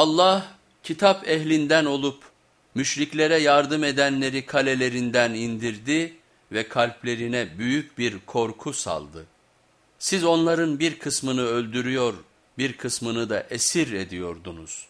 Allah kitap ehlinden olup müşriklere yardım edenleri kalelerinden indirdi ve kalplerine büyük bir korku saldı. Siz onların bir kısmını öldürüyor, bir kısmını da esir ediyordunuz.